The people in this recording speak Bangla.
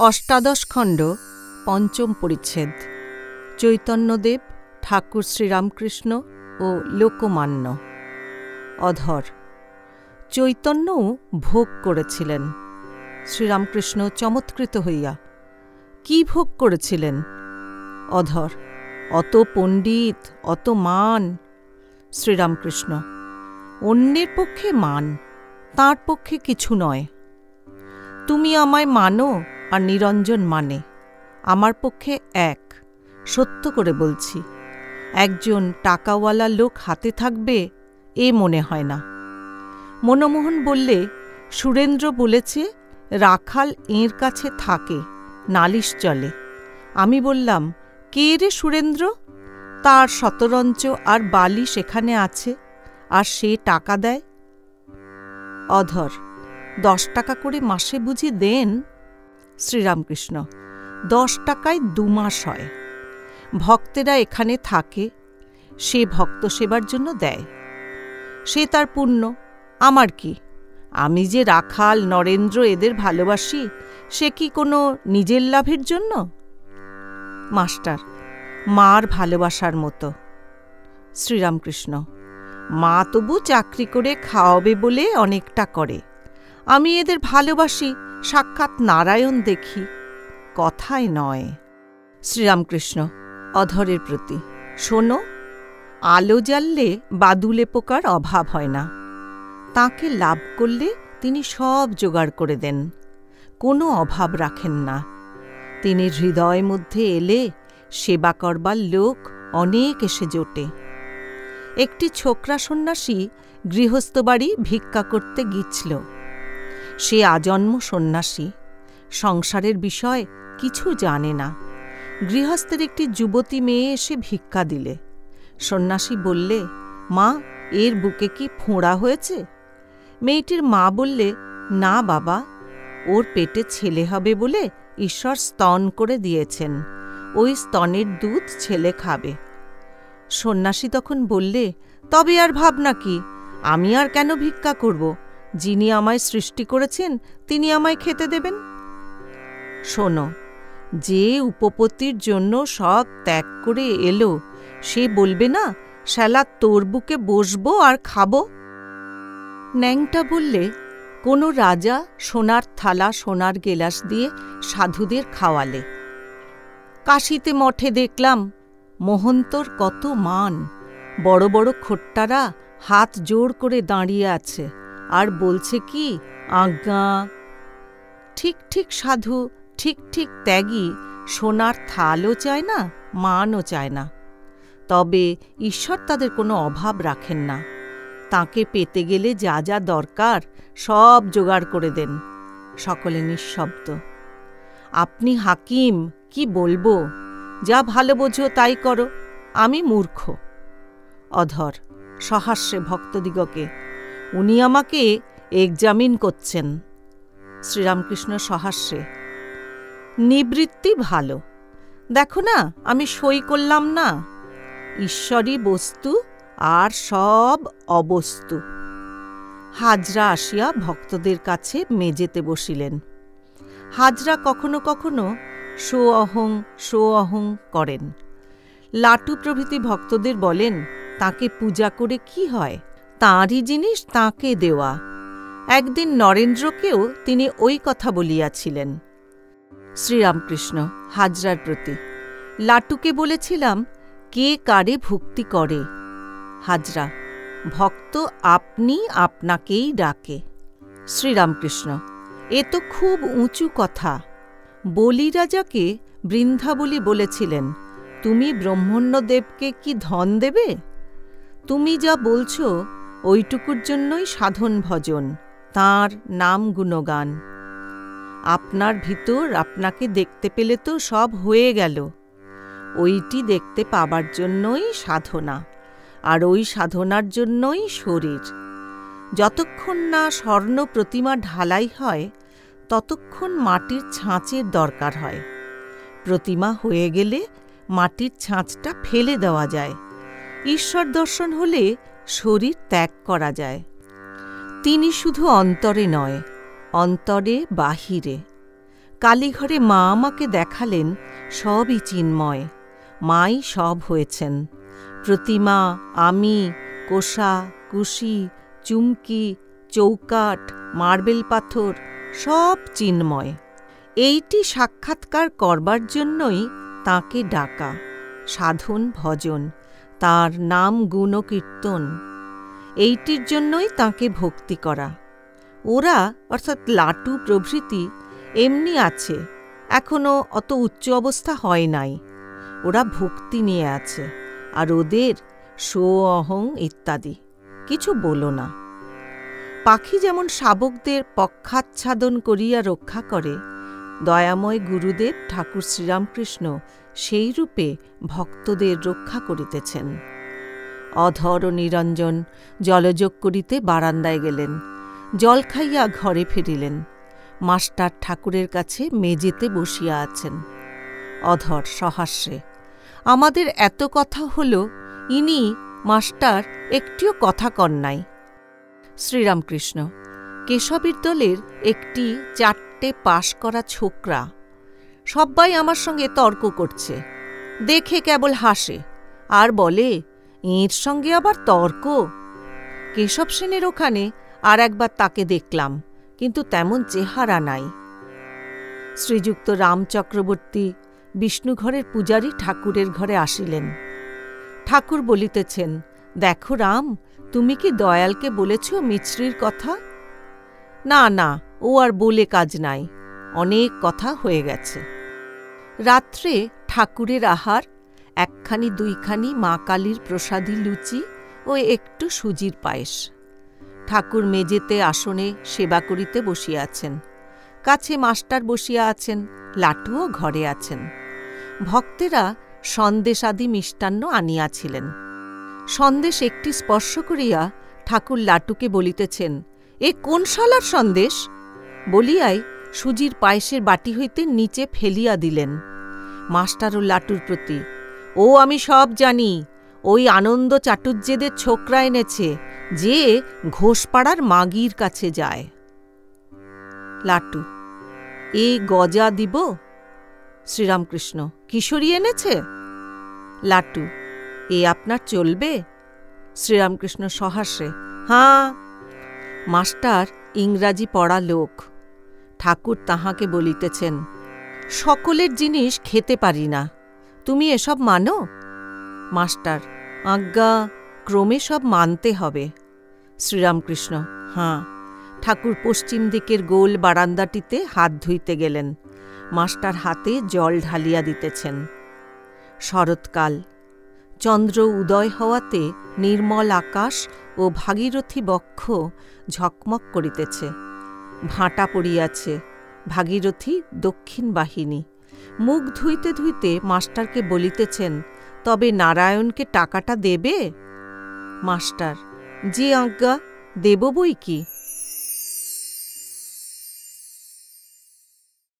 অষ্টাদশ খণ্ড, পঞ্চম পরিচ্ছেদ। চৈতন্যদেব, ঠাকুর শ্রীরামকৃষ্ণ ও লোকমান্য। অধর। চৈতন্যও ভোগ করেছিলেন। শ্রীরামকৃষ্ণ চমৎকৃত হইয়া। কি ভোগ করেছিলেন? অধর। অত পণ্ডিত, অত মান। শ্রীরামকৃষ্ণ। অন্যের পক্ষে মান, তার পক্ষে কিছু নয়। তুমি আমায় মানো আর নিরঞ্জন মানে আমার পক্ষে এক। সত্য করে বলছি, একজন টাকাওয়ালা লোক হাতে থাকবে এ মনে হয় না। মনমোহন বললে, সুরেন্দ্র বলেছে, রাখাল এর কাছে থাকে, নালিশ চলে। আমি বললাম, কে রে সুরেন্দ্র? তার শতরঞ্চ আর বালি সেখানে আছে, আর সে টাকা দেয়? অধর, দশ টাকা করে মাসে বুঝি দেন? শ্রীরামকৃষ্ণ। দশ টাকায় দু মাস হয়। ভক্তেরা এখানে থাকে, সে ভক্ত সেবার জন্য দেয়। সে তার পুণ্য, আমার কি? আমি যে রাখাল, নরেন্দ্র এদের ভালোবাসি, সে কি কোনো নিজের লাভের জন্য? মাস্টার, মার ভালোবাসার মতো। শ্রীরামকৃষ্ণ, মা তবু চাকরি করে খাওয়াবে বলে অনেকটা করে। আমি এদের ভালোবাসি সাক্ষাৎ নারায়ণ দেখি কথায় নয়। শ্রীরামকৃষ্ণ, অধরের প্রতি, শোনো, আলো জ্বাললে বাদুলে পোকার অভাব হয় না। তাকে লাভ করলে তিনি সব জোগাড় করে দেন, কোনো অভাব রাখেন না। তিনি হৃদয় মধ্যে এলে সেবা করবার লোক অনেক এসে জোটে। একটি ছোকরা সন্ন্যাসী গৃহস্থ বাড়ি ভিক্ষা করতে গিয়েছিল। সে আজন্ম সন্ন্যাসী। সংসারের বিষয় কিছু জানে না। গৃহস্থের একটি যুবতী মেয়ে এসে ভিক্ষা দিলে। সন্ন্যাসী বললে, মা, এর বুকে কি ফোঁড়া হয়েছে? মেয়েটির মা বললে, না বাবা, ওর পেটে ছেলে হবে বলে ঈশ্বর স্তন করে দিয়েছেন। ওই স্তনের দুধ ছেলে খাবে। সন্ন্যাসী তখন বললে, তবে আর ভাবনা কি? আমি আর কেন ভিক্ষা করব? যিনি আমায় সৃষ্টি করেছেন, তিনি আমায় খেতে দেবেন। শোনো, যে উপপত্তির জন্য সব ত্যাগ করে এলো, সে বলবে না শ্যালা তোর বুকে বসবো আর খাব? ন্যাংটা বললে, কোনো রাজা সোনার থালা, সোনার গেলাস দিয়ে সাধুদের খাওয়ালে। কাশিতে মঠে দেখলাম, মহন্তর কত মান, বড় বড় খোট্টারা হাত জোর করে দাঁড়িয়ে আছে। আর বলছে কি, আজ্ঞা, ঠিক ঠিক সাধু, ঠিক ঠিক ত্যাগী, সোনার থালও চায় না, মানও চায় না। তবে ঈশ্বর তাদের কোনো অভাব রাখেন না। তাকে পেতে গেলে যা যা দরকার, সব জোগাড় করে দেন। সকলে নিঃশব্দ। আপনি হাকিম, কি বলব? যা ভালো বোঝো তাই করো, আমি মূর্খ। অধর, সহাস্যে ভক্তদিগকে উনি আমাকে এক্সামিন করছেন। শ্রীরামকৃষ্ণ সহাস্যে। নিবৃত্তি ভালো। দেখো না, আমি সই করলাম না। ঈশ্বরী বস্তু আর সব অবস্তু। হাজরা আসিয়া ভক্তদের কাছে মেজেতে বসিলেন। হাজরা কখনো কখনো সো অহং সো অহং করেন। লাটু প্রভৃতি ভক্তদের বলেন, তাকে পূজা করে কি হয়? তাঁরই জিনিস তাঁকে দেওয়া। একদিন নরেন্দ্রকেও তিনি ওই কথা বলিয়াছিলেন, শ্রীরামকৃষ্ণ, হাজরার প্রতি, লাটুকে বলেছিলাম, কে কারে ভক্তি করে? হাজরা, ভক্ত আপনি আপনাকেই ডাকে। শ্রীরামকৃষ্ণ, এ তো খুব উঁচু কথা। বলি রাজাকে বৃন্দাবলী বলেছিলেন, তুমি ব্রহ্মণ্যদেবকে কি ধন দেবে? তুমি যা বলছ ওইটুকুর জন্যই সাধন ভজন, তাঁর নাম গুণগান। আপনার ভিতর আপনাকে দেখতে পেলে তো সব হয়ে গেল। ওইটি দেখতে পাবার জন্যই সাধনা, আর ওই সাধনার জন্যই শরীর। যতক্ষণ না স্বর্ণ প্রতিমা ঢালাই হয়, ততক্ষণ মাটির ছাঁচের দরকার হয়। প্রতিমা হয়ে গেলে মাটির ছাঁচটা ফেলে দেওয়া যায়। ঈশ্বর দর্শন হলে শরীর ত্যাগ করা যায়। তিনি শুধু অন্তরে নয়, অন্তরে বাহিরে। কালীঘরে মা আমাকে দেখালেন, সবই চিন্ময়, মাই সব হয়েছেন। প্রতিমা, আমি, কোষা, কুশি, চুমকি চৌকাট মার্বেল পাথর, সব চিন্ময়। এইটি সাক্ষাৎকার করবার জন্যই তাকে ডাকা, সাধন, ভজন। তার নাম গুণ কীর্তন। এইটির জন্যই তাকে ভক্তি করা। ওরা, অর্থাৎ লাটু প্রভৃতি, এমনি আছে এখনও অত উচ্চ অবস্থা হয় নাই। ওরা ভক্তি নিয়ে আছে, আর ওদের শো অহং ইত্যাদি, কিছু বলো না। পাখি যেমন শাবকদের পক্ষাচ্ছাদন করিয়া রক্ষা করে দয়াময় গুরুদেব ঠাকুর শ্রীরামকৃষ্ণ সেই রূপে ভক্তদের রক্ষা করিতেছেন। অধর ও নিরঞ্জন জলযোগ করিতে বারান্দায় গেলেন, জল খাইয়া ঘরে ফিরিলেন, মাস্টার ঠাকুরের কাছে মেজেতে বসিয়া আছেন। অধর সহাস্যে আমাদের এত কথা হল, ইনি মাস্টার একটিও কথা কন নাই। শ্রীরামকৃষ্ণ কেশবীর দলের একটি চারটে পাশ করা ছোকরা। সবাই আমার সঙ্গে তর্ক করছে। দেখে কেবল হাসে। আর বলে, এর সঙ্গে আবার তর্ক? কেশব সেনের ওখানে আর একবার তাকে দেখলাম, কিন্তু তেমন চেহারা নাই। শ্রীযুক্ত রাম চক্রবর্তী বিষ্ণুঘরের পূজারী ঠাকুরের ঘরে আসিলেন। ঠাকুর বলিতেছেন, দেখো রাম, তুমি কি দয়ালকে বলেছ মিছরির কথা? না না, ও আর বলে কাজ নাই। অনেক কথা হয়ে গেছে। রাত্রে ঠাকুরের আহার, একখানি দুইখানি মা কালীর প্রসাদী লুচি ও একটু সুজির পায়েস। ঠাকুর মেজেতে আসনে সেবা করিতে বসিয়াছেন কাছে মাস্টার বসিয়া আছেন, লাটুও ঘরে আছেন। ভক্তেরা সন্দেশাদি মিষ্টান্ন আনিয়াছিলেন। সন্দেশ একটি স্পর্শ করিয়া ঠাকুর লাটুকে বলিতেছেন এ কোন শালার সন্দেশ? বলিয়াই সুজির পায়েসের বাটি হইতে নিচে ফেলিয়া দিলেন মাস্টার ও লাটুর প্রতি। ও আমি সব জানি, ওই আনন্দ চাটুর্যেদের ছোকরা এনেছে, যে ঘোষপাড়ার মাগির কাছে যায়। লাটু, এ গজা দিব? শ্রীরামকৃষ্ণ, কিশোরী এনেছে? লাটু, এ আপনার চলবে? শ্রীরামকৃষ্ণ সহাসে হাঁ মাস্টার ইংরাজি পড়া লোক। ঠাকুর তাহাকে বলিতেছেন, সকলের জিনিস খেতে পারি না। তুমি এসব মানো? মাস্টার, আজ্ঞা, ক্রমে সব মানতে হবে। শ্রীরামকৃষ্ণ, হাঁ। ঠাকুর পশ্চিম দিকের গোল বারান্দাটিতে হাত ধুইতে গেলেন। মাস্টার হাতে জল ঢালিয়া দিতেছেন। শরৎকাল চন্দ্র উদয় হওয়াতে নির্মল আকাশ ও ভাগীরথী বক্ষ ঝকমক করিতেছে। ভাঁটা পড়িয়াছে। ভাগীরথী দক্ষিণ বাহিনী। মুখ ধুইতে ধুইতে মাস্টারকে বলিতেছেন, তবে নারায়ণকে টাকাটা দেবে? মাস্টার জি আজ্ঞা, দেব বই কি?